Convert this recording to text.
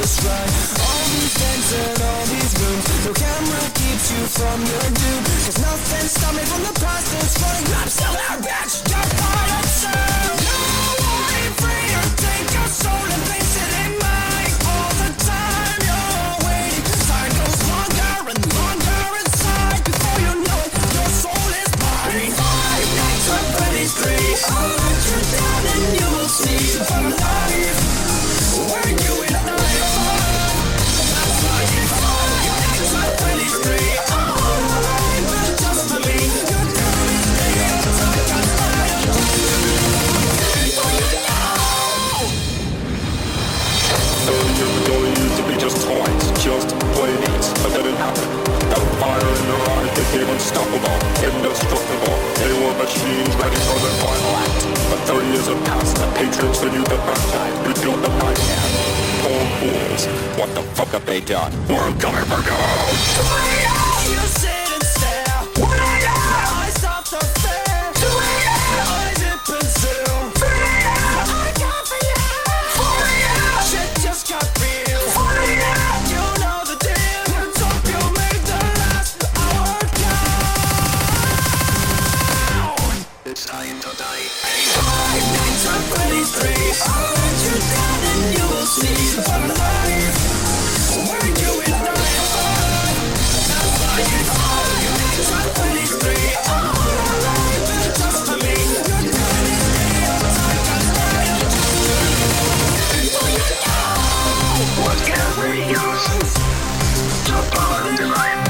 us right. All these vents and all these rooms No camera keeps you from your doom. Cause nothing stopped me from the past that's running I'm still that bitch, you're No one free take your soul and place it in mine All the time. You're waiting Time goes longer and longer inside. Before you know your soul is mine. Nights three 30 years have passed, the Patriots renewed the franchise, rebuilt the podcast. Poor fools. What the fuck have they done? We're coming for you! You the you. You the you the. It's time to die. What can we use to follow the?